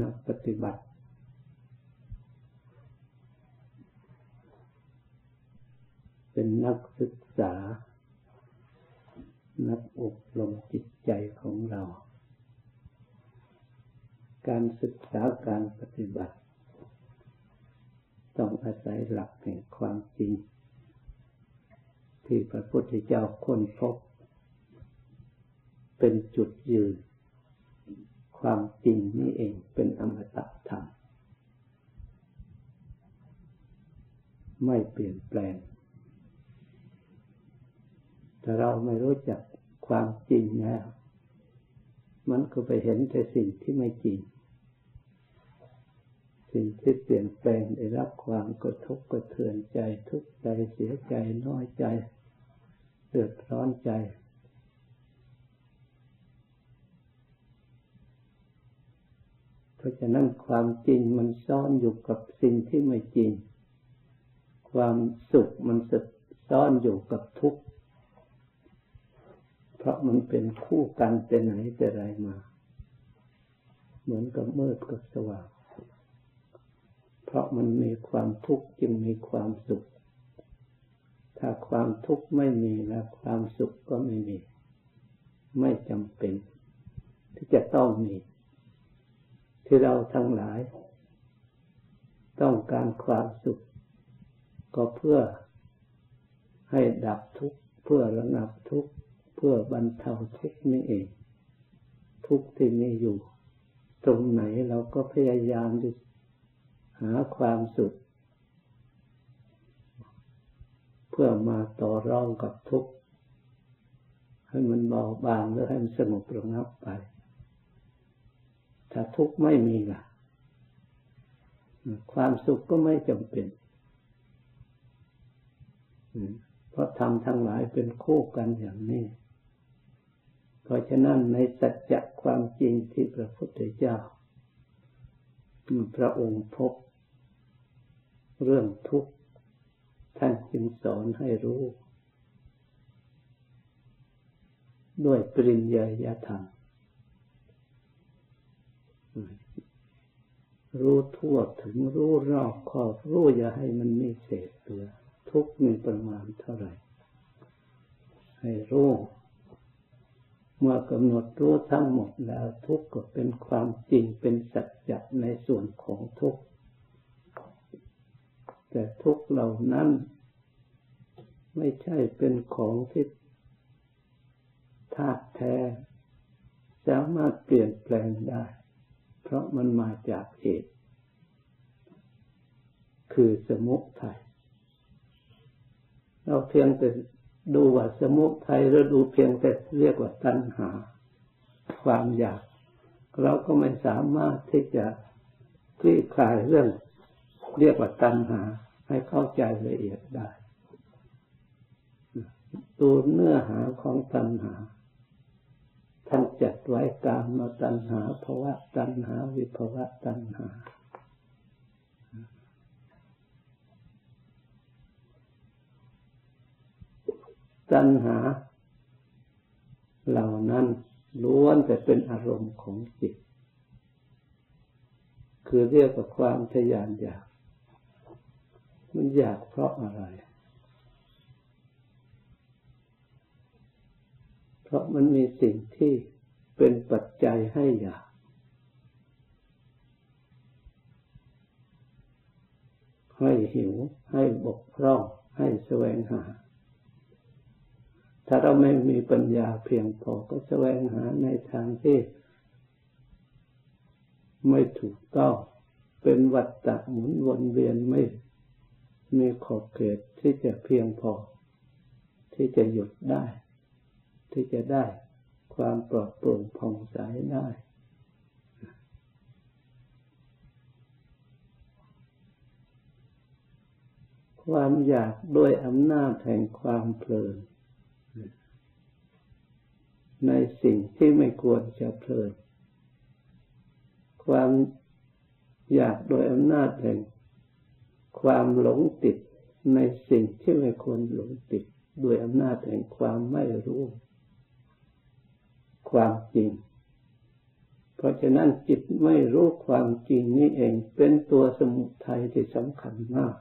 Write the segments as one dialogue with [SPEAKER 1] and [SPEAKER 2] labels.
[SPEAKER 1] นักปฏิบัติ เป็นนักศึกษา นักอบรมจิตใจของเรา การศึกษาการปฏิบัติ ต้องอาศัยหลักแห่งความจริง ที่พระพุทธเจ้าค้นพบ เป็นจุดยืน ความจริงนี่เองเป็นอมตะธรรม ไม่เปลี่ยนแปลง ถ้าเราไม่รู้จักความจริงแล้ว มันก็ไปเห็นแต่สิ่งที่ไม่จริง สิ่งที่เปลี่ยนแปลงได้รับความกระทบกระเทือนใจทุกข์ใจเสียใจน้อยใจเดือดร้อนใจ เพราะฉะนั้นความจริงมันซ่อนอยู่กับสิ่งที่ไม่จริง ความสุขมันซ่อนอยู่กับทุกข์ เพราะมันเป็นคู่กันแต่ไหนแต่ไรมา เหมือนกับมืดกับสว่าง เพราะมันมีความทุกข์จึงมีความสุข ถ้าความทุกข์ไม่มีแล้วความสุขก็ไม่มี ไม่จำเป็น ที่จะต้องมี ที่เราทั้งหลาย ต้องการความสุข ก็เพื่อให้ดับทุกข์เพื่อระงับทุกข์เพื่อบรรเทาทุกข์นี่เอง ทุกข์ที่มีอยู่ ตรงไหนเราก็พยายามจะหาความสุข เพื่อมาต่อรองกับทุกข์ให้มันเบาบางหรือให้มันสงบระงับไป ถ้าทุกข์ไม่มีล่ะความสุขก็ไม่จำเป็นเพราะทำทั้งหลายเป็นคู่กันอย่างนี้ เพราะฉะนั้นในสัจจะความจริงที่พระพุทธเจ้าพระองค์พบ เรื่องทุกข์ท่านจึงสอนให้รู้ ด้วยปริญญาธรรม รู้ทั่วถึงรู้รอบขอบรู้อย่าให้มันมีเศษเหลือทุกมีประมาณเท่าไหร่ ให้รู้เมื่อกำหนดรู้ทั้งหมดแล้วทุกก็เป็นความจริงเป็นสัจจะในส่วนของทุกแต่ทุกเหล่านั้น ไม่ใช่เป็นของที่ธาตุแท้ สามารถเปลี่ยนแปลงได้ ราะมันมาจากเหตุ คือสมุทัยเราเพียงแต่ดูว่าสมุทัยหรือดูเพียงแต่เรียกว่าตัณหา ความอยาก เราก็ไม่สามารถที่จะคลี่คลายเรื่อง เรียกว่าตัณหา ให้เข้าใจละเอียดได้ดูเนื้อหาของตัณหา ท่านจัดไว้กามตัณหาภาวะตัณหา วิภาวะตัณหา ตัณหา เหล่านั้นล้วนแต่เป็นอารมณ์ของจิต คือเรียกว่าความทยานอยาก มันอยากเพราะอะไร ราะมันมีสิ่งที่เป็นปัจจัยให้อยากให้หิว ให้บกพร่อง ให้แสวงหา ถ้าเราไม่มีปัญญาเพียงพอก็แสวงหาในทางที่ ไม่ถูกต้องเป็นวัฏฏะหมุนวนเวียนไม่มีขอบเขตที่จะเพียงพอ ที่จะหยุดได้ ที่จะได้ความปลอดโปร่งผ่องใสได้ ความอยากด้วยอำนาจแห่งความเพลิน ในสิ่งที่ไม่ควรจะเพลิน ความอยากโดยอำนาจแห่งความหลงติดในสิ่งที่ไม่ควรหลงติด ด้วยอำนาจแห่งความไม่รู้ ความจริง เพราะฉะนั้นจิตไม่รู้ความจริงนี่เองเป็นตัวสมุทัยที่สำคัญมาก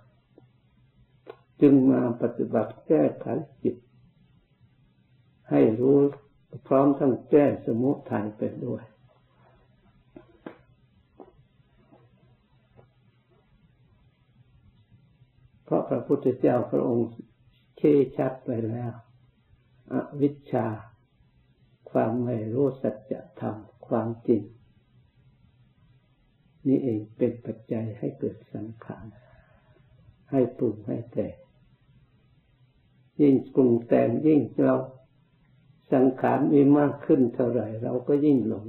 [SPEAKER 1] จึงมาปฏิบัติแก้ไขจิต ให้รู้พร้อมทั้งแก้สมุทัยไปด้วยเพราะพระพุทธเจ้าพระองค์เชชัดไปแล้ว อวิชชา ความไม่รู้สัจธรรมความจริง นี่เองเป็นปัจจัยให้เกิดสังขารให้ปรุงให้แต่ยิ่งปรุงแต่งยิ่งเราสังขารมีมากขึ้นเท่าไหร่ เราก็ยิ่งหลง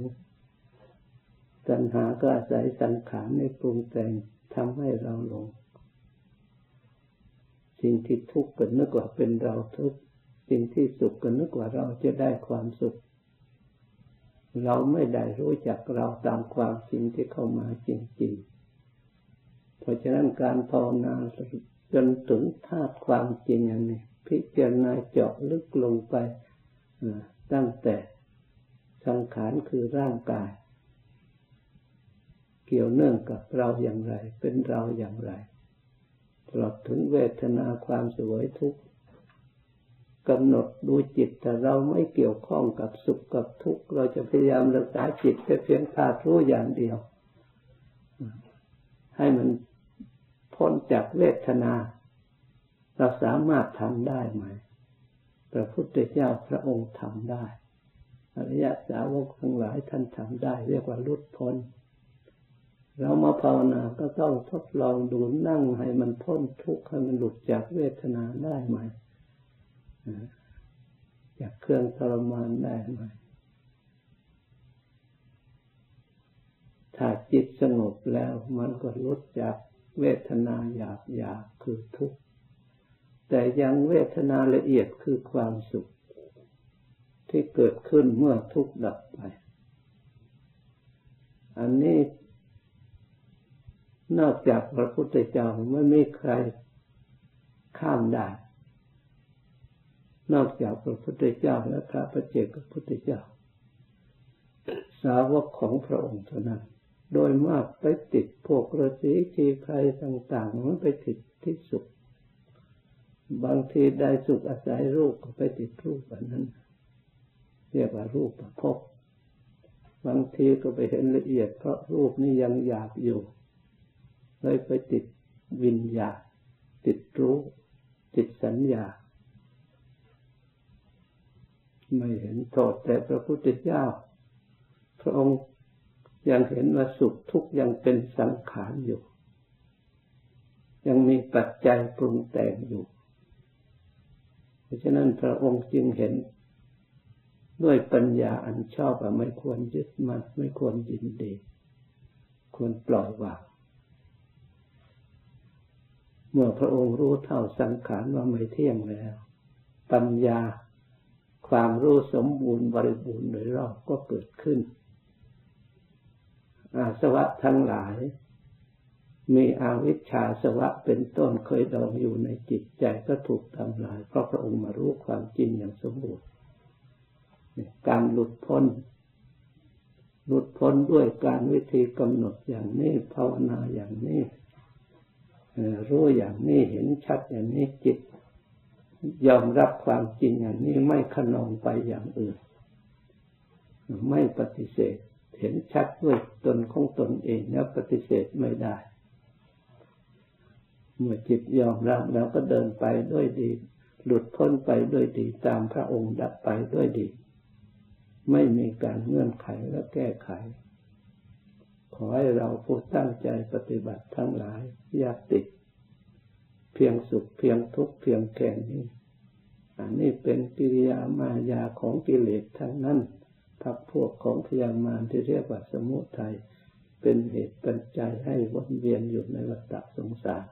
[SPEAKER 1] ตัณหาก็อาศัยสังขารในปรุงแต่งทำให้เราหลง สิ่งที่ทุกข์ก็นึกว่าเป็นเราทุกข์สิ่งที่สุขก็นึกว่าเราจะได้ความสุข เราไม่ได้รู้จักเราตามความจริงที่เข้ามาจริงๆ เพราะฉะนั้นการภาวนาจนถึงธาตุความจริงอย่างนี้พิจารณาเจาะลึกลงไปตั้งแต่สังขารคือร่างกาย เกี่ยวเนื่องกับเราอย่างไร เป็นเราอย่างไรตลอดถึงเวทนาความสวยทุกข์ กำหนดดูจิตแต่เราไม่เกี่ยวข้องกับสุขกับทุกข์เราจะพยายามรักษาจิตแค่เพียงธาตุรู้อย่างเดียว ให้มันพ้นจากเวทนา เราสามารถทำได้ไหมพระพุทธเจ้าพระองค์ทำได้อริยสาวกทั้งหลายท่านทำได้ เรียกว่าลุดพ้น เรามาภาวนาก็ต้องทดลองดูนั่งให้มันพ้นทุกข์ให้มันหลุดจากเวทนาได้ไหม จากเครื่องทรมานได้ไหมถ้าจิตสงบแล้วมันก็ลดจากเวทนาหยาบหยาบคือทุกข์ แต่ยังเวทนาละเอียดคือความสุข ที่เกิดขึ้นเมื่อทุกข์ดับไป อันนี้ นอกจากพระพุทธเจ้าไม่มีใครข้ามได้ นอกจากพระพุทธเจ้าและพระประเจกพระพุทธเจ้า สาวกของพระองค์เท่านั้น โดยมากไปติดพวกฤาษีชีใครต่างๆมันไปติดที่สุข บางทีได้สุขอาศัยรูปก็ไปติดรูปอันนั้น เรียกว่ารูปประพบางทีก็ไปเห็นละเอียดเพราะรูปนี้ยังหยาบอยู่เลยไปติดวิญญาติดรู้ ติดสัญญา ไม่เห็นโทษแต่พระพุทธเจ้า พระองค์ยังเห็นว่าสุขทุกข์ยังเป็นสังขารอยู่ ยังมีปัจจัยปรุงแต่งอยู่ เพราะฉะนั้นพระองค์จึงเห็น ด้วยปัญญาอันชอบว่าไม่ควรยึดมัดไม่ควรยินดี ควรปล่อยวางเมื่อพระองค์รู้เท่าสังขารว่าไม่เที่ยงแล้ว ปัญญา ความรู้สมบูรณ์บริบูรณ์โดยรอบก็เกิดขึ้น อาสวะทั้งหลาย มีอาวิชชาสวะเป็นต้นเคยดองอยู่ในจิตใจก็ถูกทำลาย เพราะพระองค์มารู้ความจริงอย่างสมบูรณ์ การหลุดพ้น หลุดพ้นด้วยการวิธีกำหนดอย่างนี้ภาวนาอย่างนี้รู้อย่างนี้เห็นชัดอย่างนี้จิต ยอมรับความจริงอย่างนี้ไม่ขนองไปอย่างอื่น ไม่ปฏิเสธ เห็นชัดด้วยตนของตนเองแล้วปฏิเสธไม่ได้ เมื่อจิตยอมรับแล้วก็เดินไปด้วยดี หลุดพ้นไปด้วยดีตามพระองค์ดับไปด้วยดี ไม่มีการเงื่อนไขและแก้ไข ขอให้เราผู้ตั้งใจปฏิบัติทั้งหลายอย่าติด เพียงสุขเพียงทุกข์เพียงแค่นี้อันนี้เป็นกิริยามายาของกิเลสทั้งนั้นพักพวกของพยามารที่เรียกว่าสมุทัยเป็นเหตุปัจจัยให้วนเวียนอยู่ในวัฏสงสาร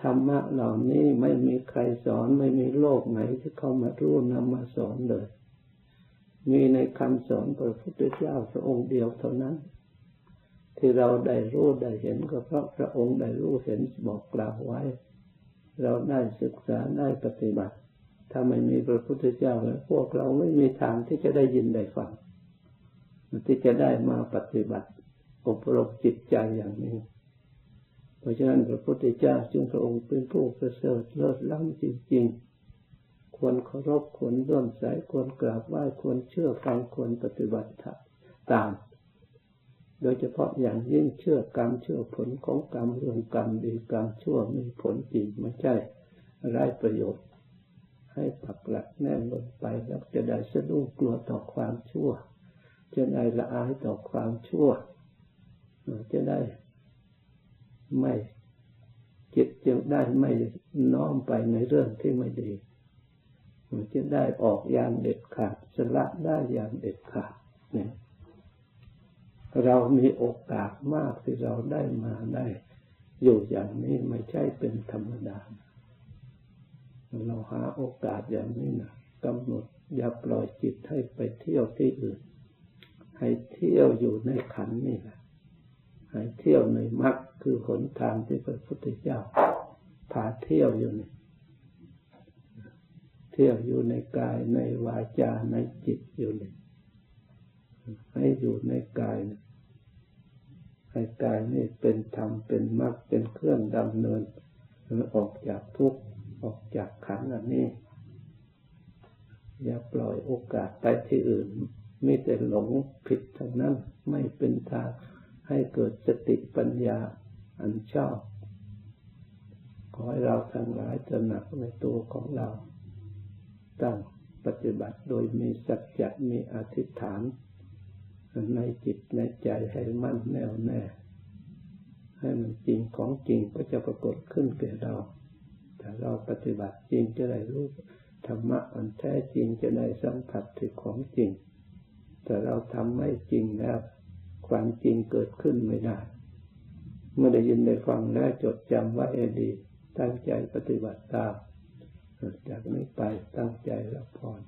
[SPEAKER 1] ธรรมะเหล่านี้ไม่มีใครสอนไม่มีโลกไหนที่เข้ามารู้นำมาสอนเลย มีในคำสอนพระพุทธเจ้าพระองค์เดียวเท่านั้น ที่เราได้รู้ได้เห็นก็เพราะพระองค์ได้รู้เห็นบอกกล่าวไว้ เราได้ศึกษาได้ปฏิบัติ ถ้าไม่มีพระพุทธเจ้าแล้วพวกเราไม่มีทางที่จะได้ยินได้ฟังที่จะได้มาปฏิบัติอบรมจิตใจอย่างนี้ เพราะฉะนั้นพระพุทธเจ้าจึงพระองค์เป็นผู้ประเสริฐเลิศล้ำจริงๆ ควรเคารพควรร่วมสายควรกราบไหว้ควรเชื่อฟังควรปฏิบัติตาม โดยเฉพาะอย่างยิ่งเชื่อกรรมเชื่อผลของกรรมเรื่องกรรมดีกรรมชั่วมีผลจริงไม่ใช่ไร้ประโยชน์ ให้ปักหลักแน่นลงไปแล้วจะได้สะดุ้งกลัวต่อความชั่ว จะได้ละอายต่อความชั่ว จะได้ไม่จิตจะได้ไม่น้อมไปในเรื่องที่ไม่ดีจะได้ออกอย่างเด็ดขาดสละได้อย่างเด็ดขาดเนี่ย เรามีโอกาสมากที่เราได้มาได้ อยู่อย่างนี้ไม่ใช่เป็นธรรมดา เราหาโอกาสอย่างนี้นะกำหนดอย่าปล่อยจิตให้ไปเที่ยวที่อื่น ให้เที่ยวอยู่ในขันนี่แหละให้เที่ยวในมรรคคือหนทางที่พระพุทธเจ้าพาเที่ยวอยู่นี่เที่ยวอยู่ในกายในวาจาในจิตอยู่นี่ให้อยู่ในกาย ให้กายนี่เป็นธรรมเป็นมรรคเป็นเครื่องดำเนินออกจากทุกข์ออกจากขันธ์อันนี้ อย่าปล่อยโอกาสไปที่อื่นไม่แต่หลงผิดทั้งนั้นไม่เป็นทางให้เกิดสติปัญญาอันชอบ ขอให้เราทั้งหลายตระหนักในตัวของเรา ตั้งปฏิบัติโดยมีสัจจะมีอธิษฐาน ในจิตในใจให้มั่นแน่วแน่ ให้มันจริงของจริงก็จะปรากฏขึ้นแก่เราแต่เราปฏิบัติจริงจะได้รู้ธรรมะอันแท้จริงจะได้สัมผัสถึงของจริง แต่เราทำไม่จริงแล้วความจริงเกิดขึ้นไม่ได้ เมื่อได้ยินได้ฟังแล้วจดจำว่าเอดี ตั้งใจปฏิบัติตามจากนี้ไปตั้งใจรับพร